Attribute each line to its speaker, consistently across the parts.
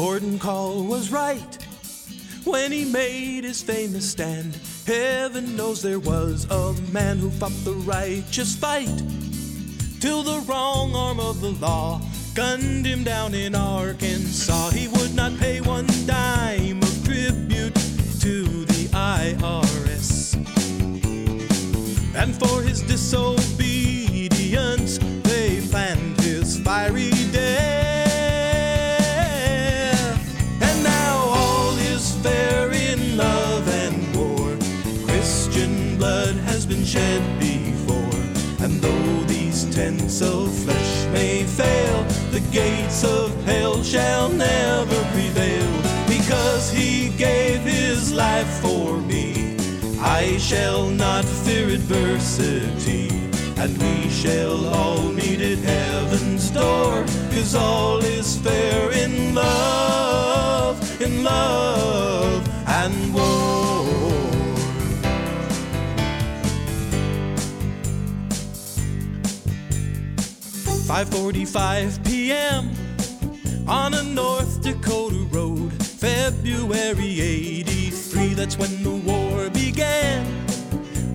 Speaker 1: Gordon Kahl was right when he made his famous stand. Heaven knows there was a man who fought the righteous fight till the wrong arm of the law gunned him down in Arkansas. He would not pay one dime of tribute to the IRS. And for his disobedience, they planned his fiery has been shed before. And though these tents of flesh may fail, the gates of hell shall never prevail. Because he gave his life for me, I shall not fear adversity. And we shall all meet at heaven's door. Cause all is fair 5:45 p.m. on a North Dakota road, February 83. That's when the war began,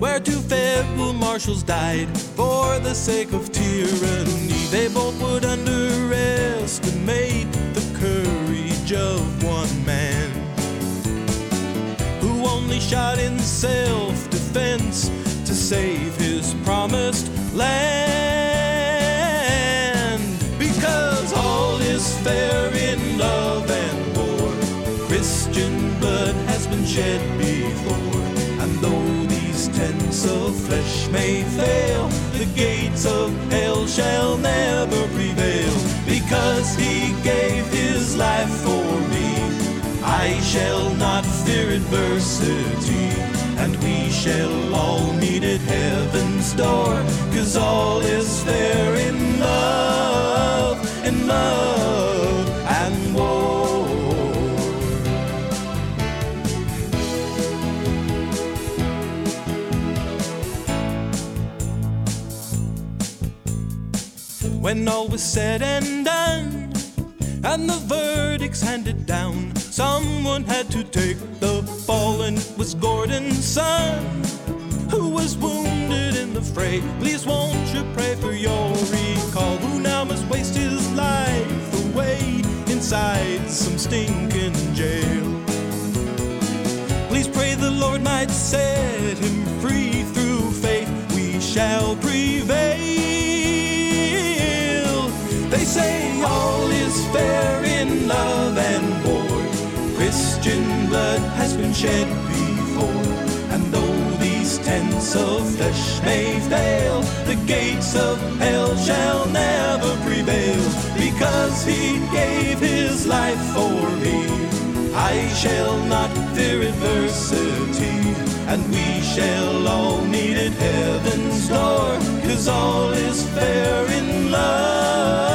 Speaker 1: where two federal marshals died for the sake of tyranny. They both would underestimate the courage of one man who only shot in self-defense to save his promised land. Shed before. And though these tents of flesh may fail, the gates of hell shall never prevail. Because he gave his life for me, I shall not fear adversity. And we shall all meet at heaven's door. Cause all is fair When all was said and done, and the verdicts handed down, someone had to take the fall, and it was Gordon's son who was wounded in the fray. Please won't you pray for Yorie Kahl, who now must waste his life away inside some stinking jail. Please pray the Lord might set him free through faith. We shall prevail. Blood has been shed before. And though these tents of flesh may fail, the gates of hell shall never prevail. Because he gave his life for me. I shall not fear adversity, and we shall all meet at heaven's door, cause all is fair in love.